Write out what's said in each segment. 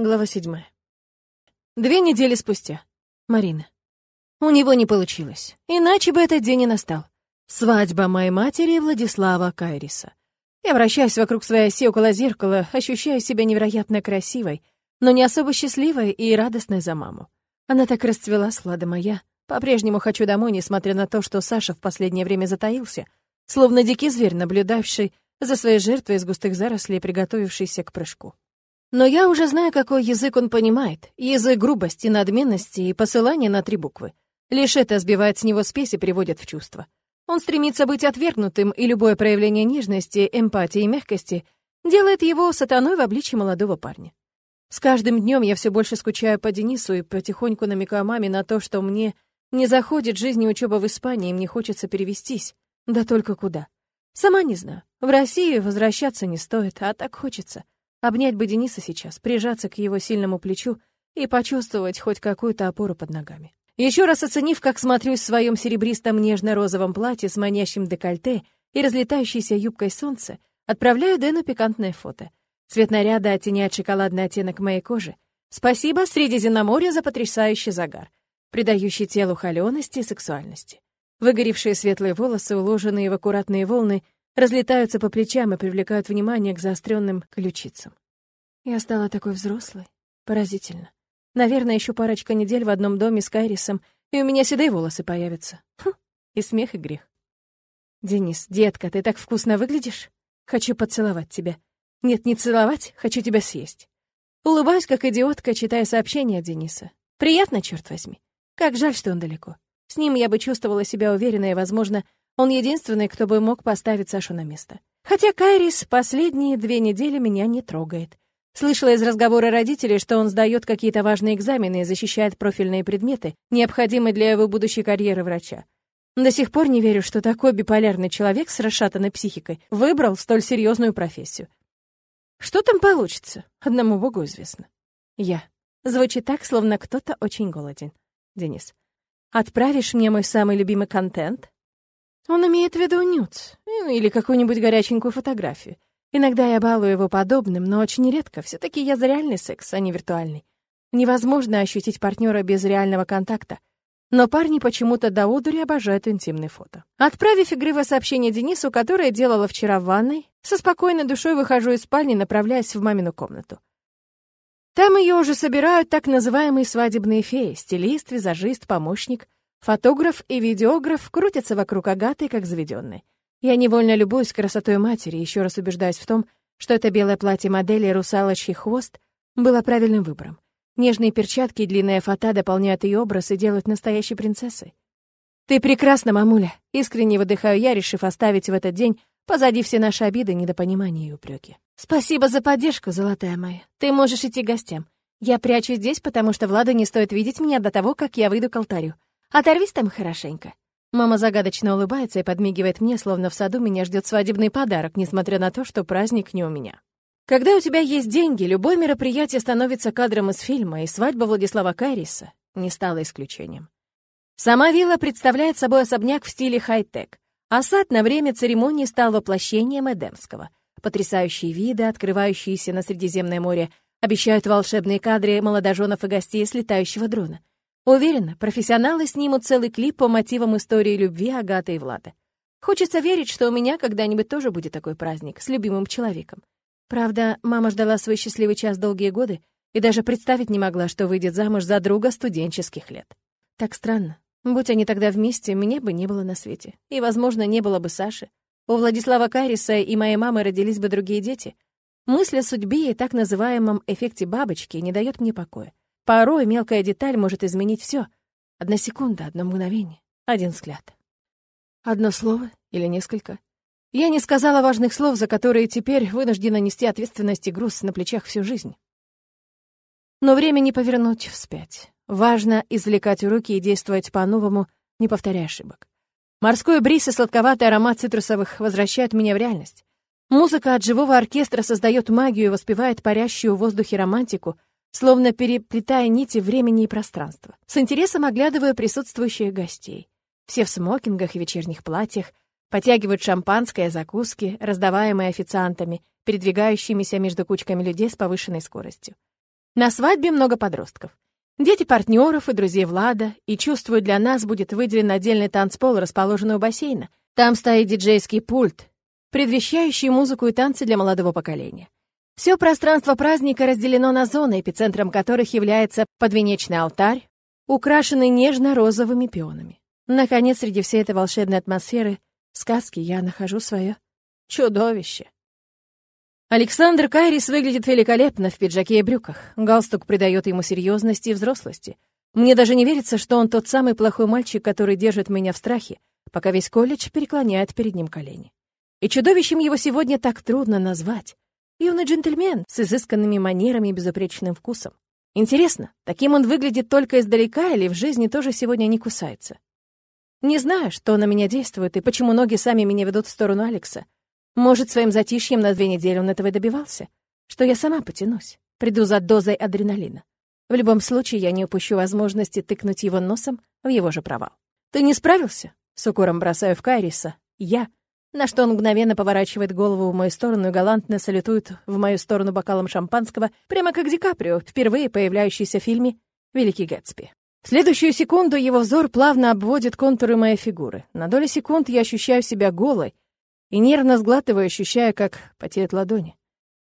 Глава седьмая. Две недели спустя. Марина. У него не получилось. Иначе бы этот день и настал. Свадьба моей матери Владислава Кайриса. Я вращаюсь вокруг своей оси около зеркала, ощущаю себя невероятно красивой, но не особо счастливой и радостной за маму. Она так расцвела, слада моя. По-прежнему хочу домой, несмотря на то, что Саша в последнее время затаился, словно дикий зверь, наблюдавший за своей жертвой из густых зарослей, приготовившийся к прыжку. Но я уже знаю, какой язык он понимает. Язык грубости, надменности и посылания на три буквы. Лишь это сбивает с него спесь и приводит в чувство. Он стремится быть отвергнутым, и любое проявление нежности, эмпатии и мягкости делает его сатаной в обличье молодого парня. С каждым днем я все больше скучаю по Денису и потихоньку намекаю маме на то, что мне не заходит жизнь и учеба в Испании, и мне хочется перевестись. Да только куда? Сама не знаю. В Россию возвращаться не стоит, а так хочется. Обнять бы Дениса сейчас, прижаться к его сильному плечу и почувствовать хоть какую-то опору под ногами. Еще раз оценив, как смотрюсь в своем серебристом нежно-розовом платье с манящим декольте и разлетающейся юбкой солнца, отправляю Дэну пикантное фото. Цвет наряда оттеняет шоколадный оттенок моей кожи. Спасибо Средиземноморью за потрясающий загар, придающий телу холёности и сексуальности. Выгоревшие светлые волосы, уложенные в аккуратные волны, разлетаются по плечам и привлекают внимание к заостренным ключицам. Я стала такой взрослой. Поразительно. Наверное, еще парочка недель в одном доме с Кайрисом, и у меня седые волосы появятся. Фу, и смех, и грех. «Денис, детка, ты так вкусно выглядишь. Хочу поцеловать тебя. Нет, не целовать, хочу тебя съесть». Улыбаюсь, как идиотка, читая сообщение от Дениса. Приятно, черт возьми. Как жаль, что он далеко. С ним я бы чувствовала себя уверенно и, возможно, он единственный, кто бы мог поставить Сашу на место. Хотя Кайрис последние две недели меня не трогает. Слышала из разговора родителей, что он сдает какие-то важные экзамены и защищает профильные предметы, необходимые для его будущей карьеры врача. До сих пор не верю, что такой биполярный человек с расшатанной психикой выбрал столь серьезную профессию. Что там получится? Одному богу известно. Я. Звучит так, словно кто-то очень голоден. Денис. Отправишь мне мой самый любимый контент? Он имеет в виду нюц ну, или какую-нибудь горяченькую фотографию. Иногда я балую его подобным, но очень редко. все таки я за реальный секс, а не виртуальный. Невозможно ощутить партнера без реального контакта. Но парни почему-то до одури обожают интимные фото. Отправив игривое сообщение Денису, которое делала вчера в ванной, со спокойной душой выхожу из спальни, направляясь в мамину комнату. Там ее уже собирают так называемые свадебные феи, стилист, визажист, помощник — Фотограф и видеограф крутятся вокруг Агаты, как заведенные. Я невольно любуюсь красотой матери, еще раз убеждаюсь в том, что это белое платье модели «Русалочий хвост» было правильным выбором. Нежные перчатки и длинная фата дополняют ее образ и делают настоящей принцессой. «Ты прекрасна, мамуля!» Искренне выдыхаю я, решив оставить в этот день позади все наши обиды, недопонимания и упреки. «Спасибо за поддержку, золотая моя. Ты можешь идти к гостям. Я прячусь здесь, потому что Влада не стоит видеть меня до того, как я выйду к алтарю. Оторвись там хорошенько». Мама загадочно улыбается и подмигивает мне, словно в саду меня ждет свадебный подарок, несмотря на то, что праздник не у меня. Когда у тебя есть деньги, любое мероприятие становится кадром из фильма, и свадьба Владислава Кайриса не стала исключением. Сама вилла представляет собой особняк в стиле хай-тек, а сад на время церемонии стал воплощением Эдемского. Потрясающие виды, открывающиеся на Средиземное море, обещают волшебные кадры молодоженов и гостей с летающего дрона. Уверена, профессионалы снимут целый клип по мотивам истории любви Агаты и Влада. Хочется верить, что у меня когда-нибудь тоже будет такой праздник с любимым человеком. Правда, мама ждала свой счастливый час долгие годы и даже представить не могла, что выйдет замуж за друга студенческих лет. Так странно. Будь они тогда вместе, меня бы не было на свете. И, возможно, не было бы Саши. У Владислава Кариса и моей мамы родились бы другие дети. Мысль о судьбе и так называемом эффекте бабочки не дает мне покоя. Порой мелкая деталь может изменить все. Одна секунда, одно мгновение, один взгляд. Одно слово или несколько. Я не сказала важных слов, за которые теперь вынуждена нести ответственность и груз на плечах всю жизнь. Но время не повернуть вспять. Важно извлекать уроки и действовать по-новому, не повторяя ошибок. Морской бриз и сладковатый аромат цитрусовых возвращают меня в реальность. Музыка от живого оркестра создает магию и воспевает парящую в воздухе романтику — словно переплетая нити времени и пространства. С интересом оглядываю присутствующих гостей. Все в смокингах и вечерних платьях, потягивают шампанское, закуски, раздаваемые официантами, передвигающимися между кучками людей с повышенной скоростью. На свадьбе много подростков. Дети партнеров и друзей Влада, и, чувствую, для нас будет выделен отдельный танцпол, расположенный у бассейна. Там стоит диджейский пульт, предвещающий музыку и танцы для молодого поколения. Все пространство праздника разделено на зоны, эпицентром которых является подвенечный алтарь, украшенный нежно-розовыми пионами. Наконец, среди всей этой волшебной атмосферы сказки я нахожу свое чудовище. Александр Кайрис выглядит великолепно в пиджаке и брюках. Галстук придает ему серьезности и взрослости. Мне даже не верится, что он тот самый плохой мальчик, который держит меня в страхе, пока весь колледж переклоняет перед ним колени. И чудовищем его сегодня так трудно назвать. Юный джентльмен с изысканными манерами и безупречным вкусом. Интересно, таким он выглядит только издалека или в жизни тоже сегодня не кусается? Не знаю, что на меня действует и почему ноги сами меня ведут в сторону Алекса. Может, своим затишьем на две недели он этого и добивался? Что я сама потянусь, приду за дозой адреналина. В любом случае, я не упущу возможности тыкнуть его носом в его же провал. «Ты не справился?» С укором бросаю в Кайриса. «Я». На что он мгновенно поворачивает голову в мою сторону и галантно салютует в мою сторону бокалом шампанского, прямо как Ди Каприо, впервые появляющийся в фильме «Великий Гэтсби». В следующую секунду его взор плавно обводит контуры моей фигуры. На долю секунд я ощущаю себя голой, и нервно сглатываю, ощущая, как потеют ладони.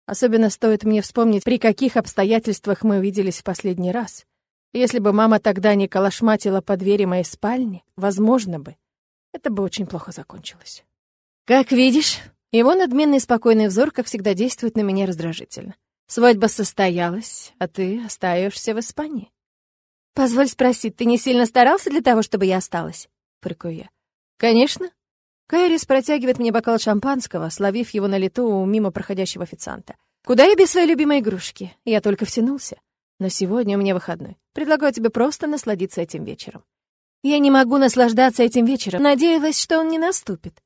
Особенно стоит мне вспомнить, при каких обстоятельствах мы увиделись в последний раз. Если бы мама тогда не колошматила по двери моей спальни, возможно бы, это бы очень плохо закончилось. Как видишь, его надменный спокойный взор, как всегда, действует на меня раздражительно. Свадьба состоялась, а ты остаешься в Испании. Позволь спросить, ты не сильно старался для того, чтобы я осталась? Прыкаю я. Конечно, Кайрис протягивает мне бокал шампанского, словив его на лету у мимо проходящего официанта. Куда я без своей любимой игрушки? Я только втянулся. Но сегодня у меня выходной. Предлагаю тебе просто насладиться этим вечером. Я не могу наслаждаться этим вечером. Надеялась, что он не наступит.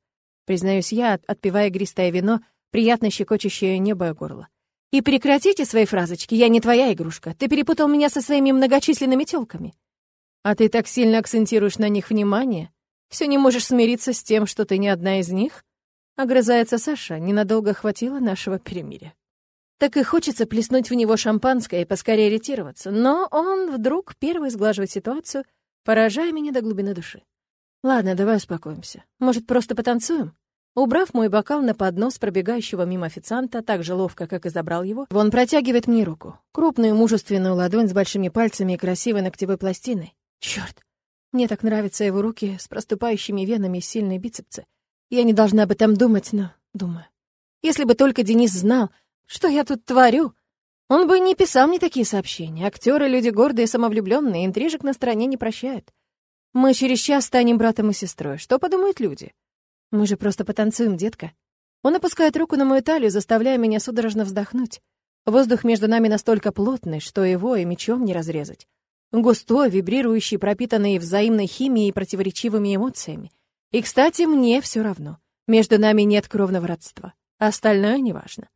Признаюсь я, отпивая игристое вино, приятно щекочущее небо и горло. И прекратите свои фразочки. Я не твоя игрушка. Ты перепутал меня со своими многочисленными тёлками. А ты так сильно акцентируешь на них внимание, все не можешь смириться с тем, что ты не одна из них? Огрызается Саша, ненадолго хватило нашего перемирия. Так и хочется плеснуть в него шампанское и поскорее ретироваться, но он вдруг первый сглаживает ситуацию, поражая меня до глубины души. Ладно, давай успокоимся. Может, просто потанцуем? Убрав мой бокал на поднос пробегающего мимо официанта, так же ловко, как и забрал его, он протягивает мне руку. Крупную мужественную ладонь с большими пальцами и красивой ногтевой пластиной. Черт, мне так нравятся его руки с проступающими венами и сильные бицепсы. Я не должна об этом думать, но думаю. Если бы только Денис знал, что я тут творю, он бы не писал мне такие сообщения. Актеры — люди гордые и самовлюбленные, интрижек на стороне не прощают. Мы через час станем братом и сестрой. Что подумают люди? Мы же просто потанцуем, детка. Он опускает руку на мою талию, заставляя меня судорожно вздохнуть. Воздух между нами настолько плотный, что его и мечом не разрезать. Густой, вибрирующий, пропитанный взаимной химией и противоречивыми эмоциями. И, кстати, мне все равно. Между нами нет кровного родства. Остальное неважно.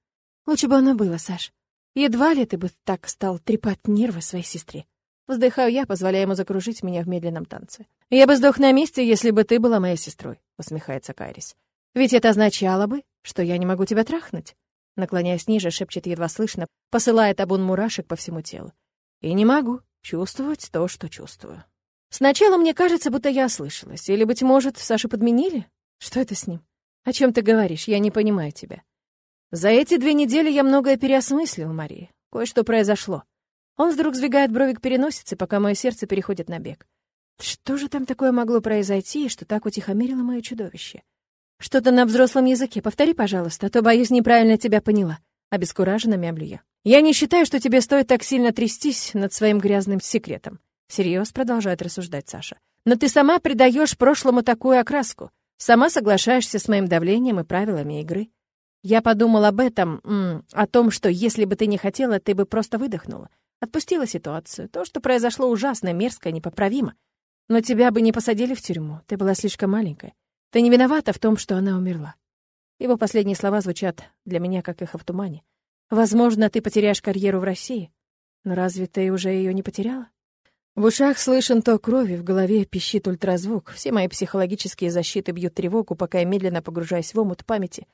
Лучше бы оно было, Саш. Едва ли ты бы так стал трепать нервы своей сестре. Вздыхаю я, позволяя ему закружить меня в медленном танце. «Я бы сдох на месте, если бы ты была моей сестрой», — усмехается Кайрис. «Ведь это означало бы, что я не могу тебя трахнуть». Наклоняясь ниже, шепчет едва слышно, посылая табун мурашек по всему телу. «И не могу. Чувствовать то, что чувствую. Сначала мне кажется, будто я ослышалась. Или, быть может, Сашу подменили? Что это с ним? О чем ты говоришь? Я не понимаю тебя. За эти две недели я многое переосмыслил, Мария. Кое-что произошло. Он вдруг сдвигает брови к пока мое сердце переходит на бег. Что же там такое могло произойти, что так утихомирило мое чудовище? Что-то на взрослом языке. Повтори, пожалуйста, а то, боюсь, неправильно тебя поняла. Обескураженно мямлю я. «Я не считаю, что тебе стоит так сильно трястись над своим грязным секретом», — всерьез продолжает рассуждать Саша. «Но ты сама придаешь прошлому такую окраску, сама соглашаешься с моим давлением и правилами игры. Я подумал об этом, о том, что если бы ты не хотела, ты бы просто выдохнула, отпустила ситуацию. То, что произошло ужасно, мерзко, непоправимо. Но тебя бы не посадили в тюрьму, ты была слишком маленькая. Ты не виновата в том, что она умерла». Его последние слова звучат для меня как эхо в тумане. Возможно, ты потеряешь карьеру в России. Но разве ты уже ее не потеряла? В ушах слышен то крови, в голове пищит ультразвук. Все мои психологические защиты бьют тревогу, пока я медленно погружаюсь в омут памяти,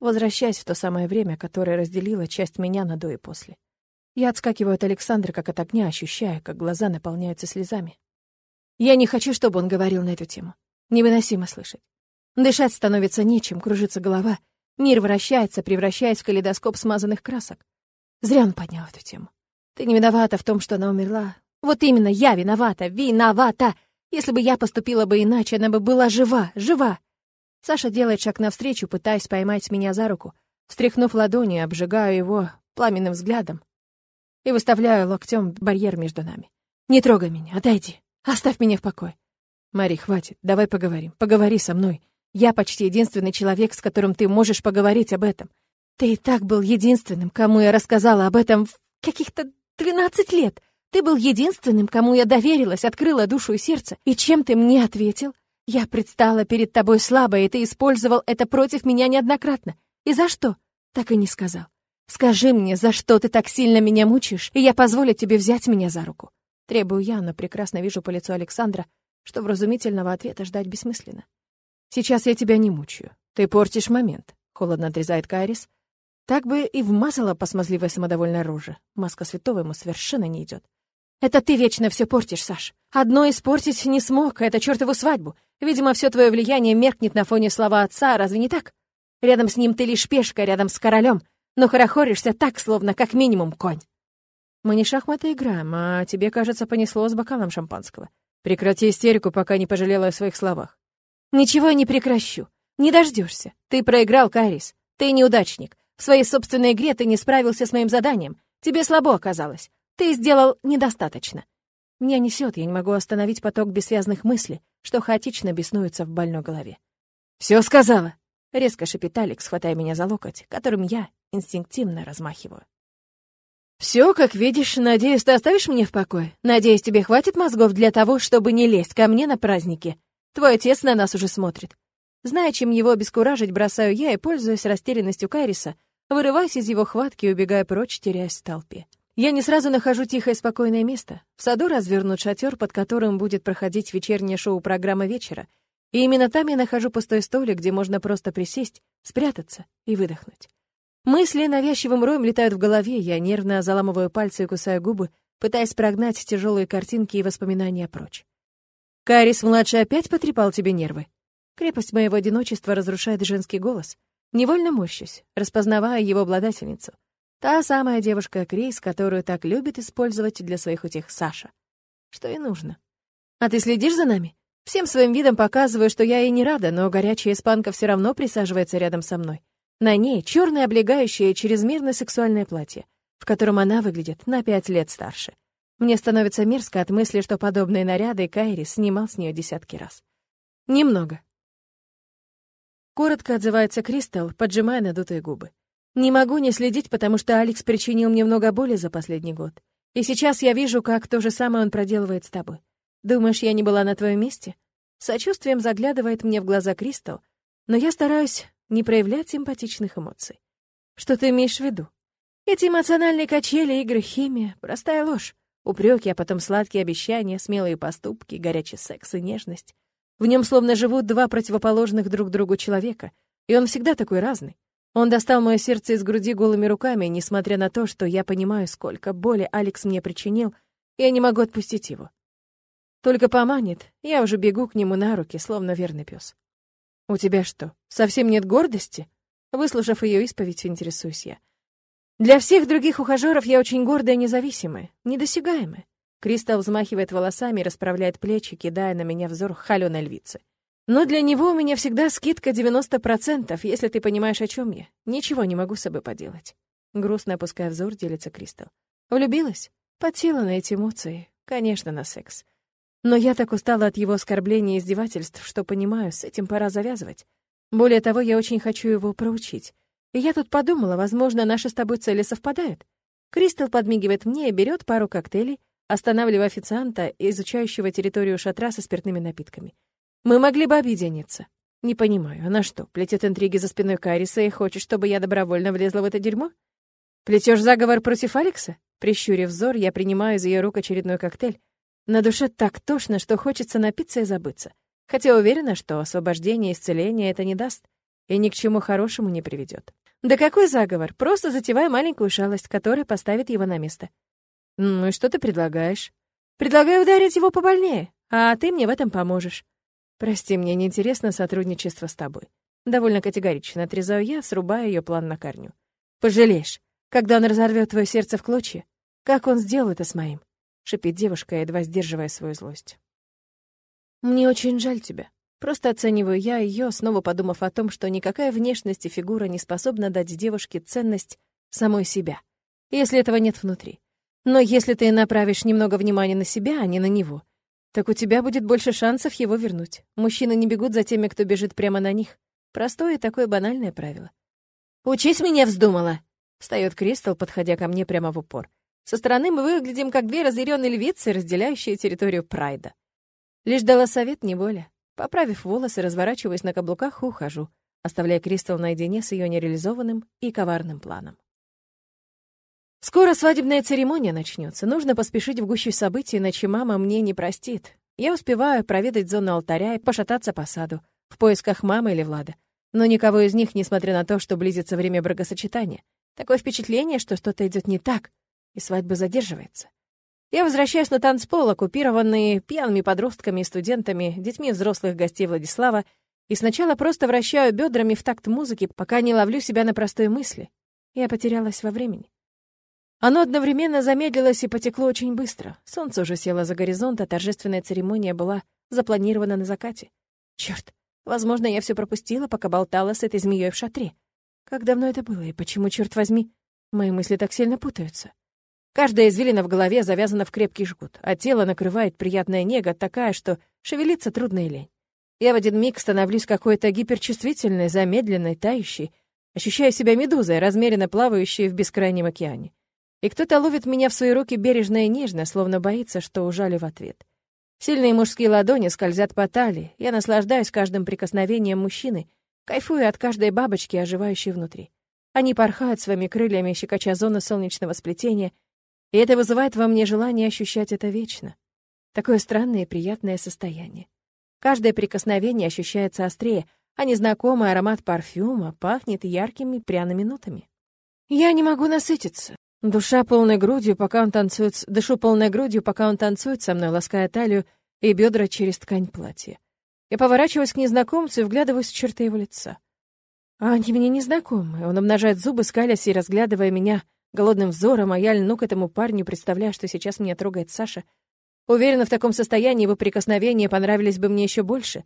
возвращаясь в то самое время, которое разделило часть меня на до и после. Я отскакиваю от Александра, как от огня, ощущая, как глаза наполняются слезами. Я не хочу, чтобы он говорил на эту тему. Невыносимо слышать. Дышать становится нечем, кружится голова. Мир вращается, превращаясь в калейдоскоп смазанных красок. Зря он поднял эту тему. Ты не виновата в том, что она умерла. Вот именно я виновата, виновата. Если бы я поступила бы иначе, она бы была жива, жива. Саша делает шаг навстречу, пытаясь поймать меня за руку. Встряхнув ладони, обжигаю его пламенным взглядом и выставляю локтем барьер между нами. «Не трогай меня, отойди, оставь меня в покое». «Мари, хватит, давай поговорим, поговори со мной. Я почти единственный человек, с которым ты можешь поговорить об этом. Ты и так был единственным, кому я рассказала об этом в каких-то двенадцать лет. Ты был единственным, кому я доверилась, открыла душу и сердце. И чем ты мне ответил? Я предстала перед тобой слабой, и ты использовал это против меня неоднократно. И за что? Так и не сказал. Скажи мне, за что ты так сильно меня мучаешь, и я позволю тебе взять меня за руку. Требую я, но прекрасно вижу по лицу Александра, что вразумительного ответа ждать бессмысленно. «Сейчас я тебя не мучаю. Ты портишь момент», — холодно отрезает Кайрис. Так бы и вмазала по смазливой самодовольной. Маска святого ему совершенно не идет. «Это ты вечно все портишь, Саш. Одно испортить не смог, это чертову свадьбу. Видимо, все твое влияние меркнет на фоне слова отца, разве не так? Рядом с ним ты лишь пешка, рядом с королем, но хорохоришься так, словно как минимум конь». «Мы не шахматы играем, а тебе, кажется, понесло с бокалом шампанского. Прекрати истерику, пока не пожалела о своих словах. Ничего я не прекращу. Не дождешься. Ты проиграл, Кайрис. Ты неудачник. В своей собственной игре ты не справился с моим заданием. Тебе слабо оказалось. Ты сделал недостаточно. Меня несет, я не могу остановить поток бессвязных мыслей, что хаотично беснуются в больной голове. Все сказала!» — резко шипит Алекс, хватая меня за локоть, которым я инстинктивно размахиваю. Все, как видишь, надеюсь, ты оставишь меня в покое. Надеюсь, тебе хватит мозгов для того, чтобы не лезть ко мне на праздники. Твой отец на нас уже смотрит. Зная, чем его обескуражить, бросаю я и, пользуясь растерянностью Кайриса, вырываюсь из его хватки и убегаю прочь, теряясь в толпе. Я не сразу нахожу тихое спокойное место. В саду развернут шатер, под которым будет проходить вечернее шоу программа вечера. И именно там я нахожу пустой столик, где можно просто присесть, спрятаться и выдохнуть. Мысли навязчивым роем летают в голове, я нервно заламываю пальцы и кусаю губы, пытаясь прогнать тяжелые картинки и воспоминания прочь. Карис-младший опять потрепал тебе нервы. Крепость моего одиночества разрушает женский голос. Невольно морщусь, распознавая его обладательницу. Та самая девушка Крис, которую так любит использовать для своих утех Саша. Что и нужно. А ты следишь за нами? Всем своим видом показываю, что я ей не рада, но горячая испанка все равно присаживается рядом со мной. На ней черное облегающее чрезмерно сексуальное платье, в котором она выглядит на пять лет старше. Мне становится мерзко от мысли, что подобные наряды Кайри снимал с нее десятки раз. Немного. Коротко отзывается Кристал, поджимая надутые губы. Не могу не следить, потому что Алекс причинил мне много боли за последний год. И сейчас я вижу, как то же самое он проделывает с тобой. Думаешь, я не была на твоем месте? Сочувствием заглядывает мне в глаза Кристал, но я стараюсь не проявлять симпатичных эмоций. Что ты имеешь в виду? Эти эмоциональные качели, игры, химия — простая ложь. Упреки, а потом сладкие обещания, смелые поступки, горячий секс и нежность. В нем словно живут два противоположных друг другу человека, и он всегда такой разный. Он достал мое сердце из груди голыми руками, несмотря на то, что я понимаю, сколько боли Алекс мне причинил, я не могу отпустить его. Только поманит, я уже бегу к нему на руки, словно верный пес. «У тебя что, совсем нет гордости?» Выслушав ее исповедь, интересуюсь я. Для всех других ухажеров я очень гордая и независимая, недосягаемая. Кристал взмахивает волосами и расправляет плечи, кидая на меня взор холеной львицы. Но для него у меня всегда скидка 90%, если ты понимаешь, о чем я. Ничего не могу с собой поделать. Грустно опуская взор, делится Кристал. Влюбилась? Подсела на эти эмоции. Конечно, на секс. Но я так устала от его оскорблений и издевательств, что понимаю, с этим пора завязывать. Более того, я очень хочу его проучить. И я тут подумала, возможно, наши с тобой цели совпадают. Кристал подмигивает мне и берет пару коктейлей, останавливая официанта, изучающего территорию шатра со спиртными напитками. Мы могли бы объединиться. Не понимаю, она что, плетет интриги за спиной Кариса и хочет, чтобы я добровольно влезла в это дерьмо? Плетешь заговор против Алекса? Прищурив взор, я принимаю из ее рук очередной коктейль. На душе так тошно, что хочется напиться и забыться. Хотя уверена, что освобождение и исцеление это не даст и ни к чему хорошему не приведет. Да какой заговор? Просто затевай маленькую шалость, которая поставит его на место. Ну и что ты предлагаешь? Предлагаю ударить его побольнее, а ты мне в этом поможешь. Прости, мне неинтересно сотрудничество с тобой. Довольно категорично отрезаю я, срубая ее план на корню. Пожалеешь, когда он разорвет твое сердце в клочья. Как он сделал это с моим? Шипит девушка, едва сдерживая свою злость. Мне очень жаль тебя. Просто оцениваю я ее, снова подумав о том, что никакая внешность и фигура не способна дать девушке ценность самой себя, если этого нет внутри. Но если ты направишь немного внимания на себя, а не на него, так у тебя будет больше шансов его вернуть. Мужчины не бегут за теми, кто бежит прямо на них. Простое такое банальное правило. «Учись меня вздумала!» — встает Кристал, подходя ко мне прямо в упор. Со стороны мы выглядим как две разъяренные львицы, разделяющие территорию Прайда. Лишь дала совет, не более. Поправив волосы, разворачиваясь на каблуках, ухожу, оставляя Кристал наедине с ее нереализованным и коварным планом. Скоро свадебная церемония начнется. Нужно поспешить в гущу событий, иначе мама мне не простит. Я успеваю проведать зону алтаря и пошататься по саду, в поисках мамы или Влада. Но никого из них, несмотря на то, что близится время бракосочетания. Такое впечатление, что что-то идет не так, и свадьба задерживается. Я возвращаюсь на танцпол, оккупированный пьяными подростками и студентами, детьми взрослых гостей Владислава, и сначала просто вращаю бедрами в такт музыки, пока не ловлю себя на простой мысли. Я потерялась во времени. Оно одновременно замедлилось и потекло очень быстро. Солнце уже село за горизонт, а торжественная церемония была запланирована на закате. Черт, возможно, я все пропустила, пока болтала с этой змеей в шатре. Как давно это было, и почему, черт возьми, мои мысли так сильно путаются? Каждая извилина в голове завязана в крепкий жгут, а тело накрывает приятная нега, такая, что шевелиться трудно и лень. Я в один миг становлюсь какой-то гиперчувствительной, замедленной, тающей, ощущаю себя медузой, размеренно плавающей в бескрайнем океане и кто-то ловит меня в свои руки бережно и нежно, словно боится, что ужалю в ответ. Сильные мужские ладони скользят по талии, я наслаждаюсь каждым прикосновением мужчины, кайфую от каждой бабочки, оживающей внутри. Они порхают своими крыльями, щекоча зону солнечного сплетения, и это вызывает во мне желание ощущать это вечно. Такое странное и приятное состояние. Каждое прикосновение ощущается острее, а незнакомый аромат парфюма пахнет яркими пряными нотами. Я не могу насытиться. Душа полной грудью, пока он танцует, дышу полной грудью, пока он танцует со мной, лаская талию и бедра через ткань платья. Я поворачиваюсь к незнакомцу и вглядываюсь в черты его лица. А они мне незнакомы. Он обнажает зубы, скалясь и разглядывая меня голодным взором, а я льну к этому парню, представляя, что сейчас меня трогает Саша. Уверена, в таком состоянии его прикосновения понравились бы мне еще больше.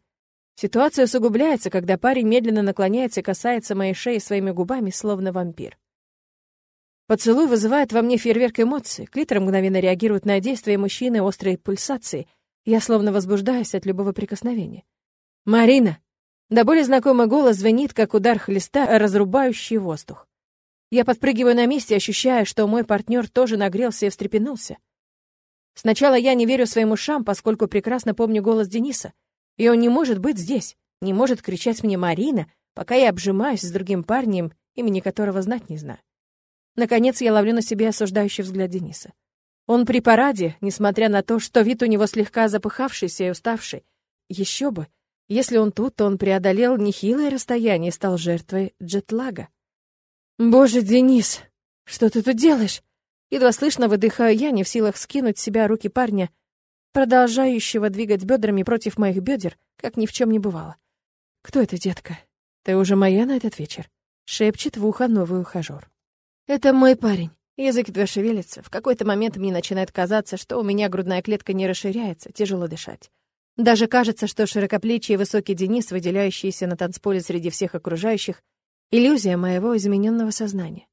Ситуация усугубляется, когда парень медленно наклоняется и касается моей шеи своими губами, словно вампир. Поцелуй вызывает во мне фейерверк эмоций. Клитор мгновенно реагирует на действия мужчины острой пульсации. Я словно возбуждаюсь от любого прикосновения. «Марина!» До более знакомый голос звенит, как удар хлеста, разрубающий воздух. Я подпрыгиваю на месте, ощущая, что мой партнер тоже нагрелся и встрепенулся. Сначала я не верю своим ушам, поскольку прекрасно помню голос Дениса. И он не может быть здесь, не может кричать мне «Марина», пока я обжимаюсь с другим парнем, имени которого знать не знаю. Наконец я ловлю на себе осуждающий взгляд Дениса. Он при параде, несмотря на то, что вид у него слегка запыхавшийся и уставший. Еще бы. Если он тут, то он преодолел нехилое расстояние и стал жертвой джетлага. «Боже, Денис, что ты тут делаешь?» Едва слышно выдыхаю я, не в силах скинуть с себя руки парня, продолжающего двигать бедрами против моих бедер, как ни в чем не бывало. «Кто это, детка? Ты уже моя на этот вечер?» — шепчет в ухо новый ухажер. Это мой парень. Язык едва шевелится. В какой-то момент мне начинает казаться, что у меня грудная клетка не расширяется, тяжело дышать. Даже кажется, что широкоплечий и высокий Денис, выделяющийся на танцполе среди всех окружающих, иллюзия моего измененного сознания.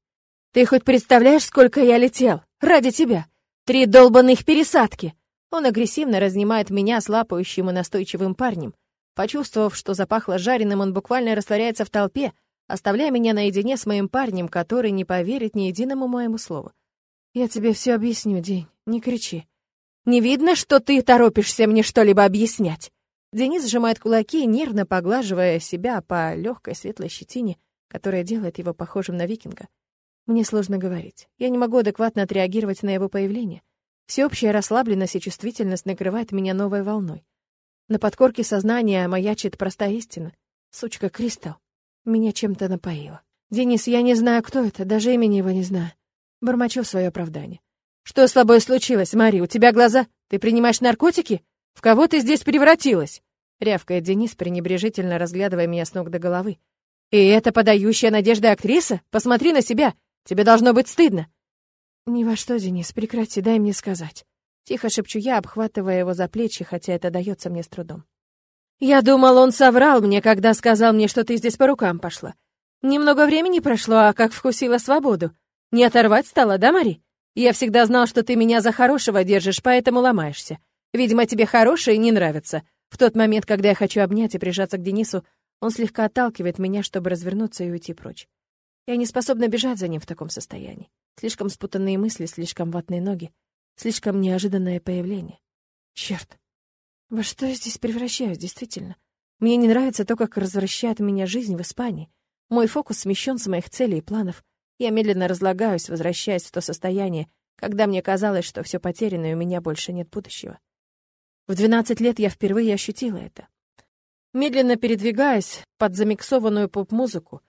«Ты хоть представляешь, сколько я летел? Ради тебя! Три долбанных пересадки!» Он агрессивно разнимает меня с лапающим и настойчивым парнем. Почувствовав, что запахло жареным, он буквально растворяется в толпе, оставляя меня наедине с моим парнем, который не поверит ни единому моему слову. «Я тебе все объясню, День, не кричи. Не видно, что ты торопишься мне что-либо объяснять?» Денис сжимает кулаки, нервно поглаживая себя по легкой светлой щетине, которая делает его похожим на викинга. Мне сложно говорить. Я не могу адекватно отреагировать на его появление. Всеобщая расслабленность и чувствительность накрывает меня новой волной. На подкорке сознания маячит простая истина. Сучка Кристал меня чем-то напоила. «Денис, я не знаю, кто это, даже имени его не знаю». Бормочу свое оправдание. «Что с тобой случилось, Мари? У тебя глаза... Ты принимаешь наркотики? В кого ты здесь превратилась?» Рявкает Денис, пренебрежительно разглядывая меня с ног до головы. «И это подающая надежды актриса? Посмотри на себя! Тебе должно быть стыдно!» «Ни во что, Денис, прекрати, дай мне сказать». Тихо шепчу я, обхватывая его за плечи, хотя это дается мне с трудом. «Я думал, он соврал мне, когда сказал мне, что ты здесь по рукам пошла. Немного времени прошло, а как вкусила свободу. Не оторвать стала, да, Мари? Я всегда знал, что ты меня за хорошего держишь, поэтому ломаешься. Видимо, тебе хорошее не нравится. В тот момент, когда я хочу обнять и прижаться к Денису, он слегка отталкивает меня, чтобы развернуться и уйти прочь. Я не способна бежать за ним в таком состоянии. Слишком спутанные мысли, слишком ватные ноги. Слишком неожиданное появление. Черт, во что я здесь превращаюсь, действительно? Мне не нравится то, как развращает меня жизнь в Испании. Мой фокус смещен с моих целей и планов. Я медленно разлагаюсь, возвращаясь в то состояние, когда мне казалось, что все потеряно и у меня больше нет будущего. В 12 лет я впервые ощутила это. Медленно передвигаясь под замиксованную поп-музыку,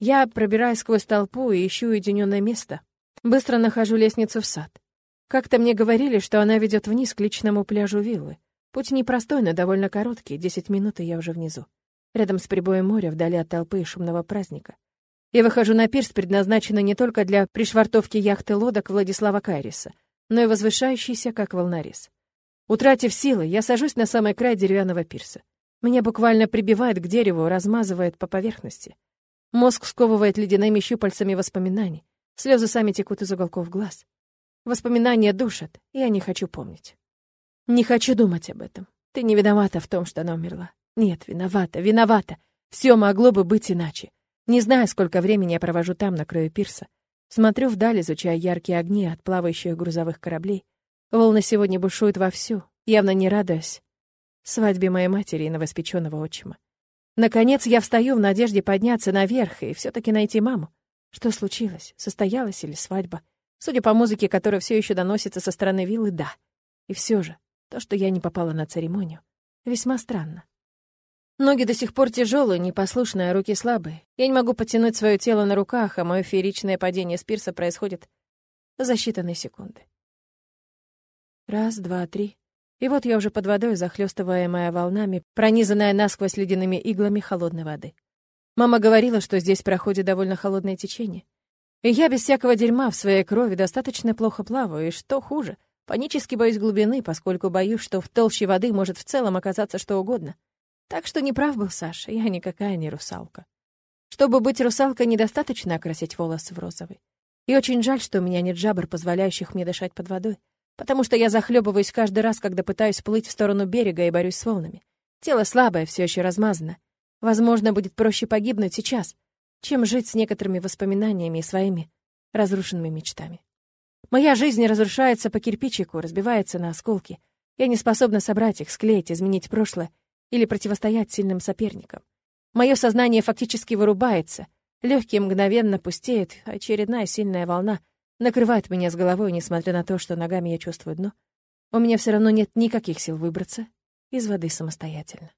я пробираюсь сквозь толпу и ищу уединенное место. Быстро нахожу лестницу в сад. Как-то мне говорили, что она ведет вниз к личному пляжу виллы. Путь непростой, но довольно короткий, десять минут, и я уже внизу. Рядом с прибоем моря, вдали от толпы и шумного праздника. Я выхожу на пирс, предназначенный не только для пришвартовки яхты лодок Владислава Кайриса, но и возвышающийся, как волнорез. Утратив силы, я сажусь на самый край деревянного пирса. Меня буквально прибивает к дереву, размазывает по поверхности. Мозг сковывает ледяными щупальцами воспоминаний. Слезы сами текут из уголков глаз. Воспоминания душат, я не хочу помнить. Не хочу думать об этом. Ты не виновата в том, что она умерла. Нет, виновата, виновата. Все могло бы быть иначе. Не знаю, сколько времени я провожу там, на краю пирса. Смотрю вдаль, изучая яркие огни от плавающих грузовых кораблей. Волны сегодня бушуют вовсю, явно не радуясь свадьбе моей матери и новоспеченного отчима. Наконец я встаю в надежде подняться наверх и все таки найти маму. Что случилось? Состоялась или свадьба? Судя по музыке, которая все еще доносится со стороны виллы, да. И все же, то, что я не попала на церемонию, весьма странно. Ноги до сих пор тяжелые, непослушные, руки слабые. Я не могу потянуть свое тело на руках, а мое фееричное падение с пирса происходит за считанные секунды. Раз, два, три. И вот я уже под водой, захлестываемая волнами, пронизанная насквозь ледяными иглами холодной воды. Мама говорила, что здесь проходит довольно холодное течение. И я без всякого дерьма в своей крови достаточно плохо плаваю, и что хуже, панически боюсь глубины, поскольку боюсь, что в толще воды может в целом оказаться что угодно. Так что неправ был Саша, я никакая не русалка. Чтобы быть русалкой, недостаточно окрасить волосы в розовый. И очень жаль, что у меня нет жабр, позволяющих мне дышать под водой, потому что я захлебываюсь каждый раз, когда пытаюсь плыть в сторону берега и борюсь с волнами. Тело слабое, все еще размазано. Возможно, будет проще погибнуть сейчас, чем жить с некоторыми воспоминаниями и своими разрушенными мечтами. Моя жизнь разрушается по кирпичику, разбивается на осколки. Я не способна собрать их, склеить, изменить прошлое или противостоять сильным соперникам. Мое сознание фактически вырубается, легкие мгновенно пустеют, очередная сильная волна накрывает меня с головой, несмотря на то, что ногами я чувствую дно. У меня все равно нет никаких сил выбраться из воды самостоятельно.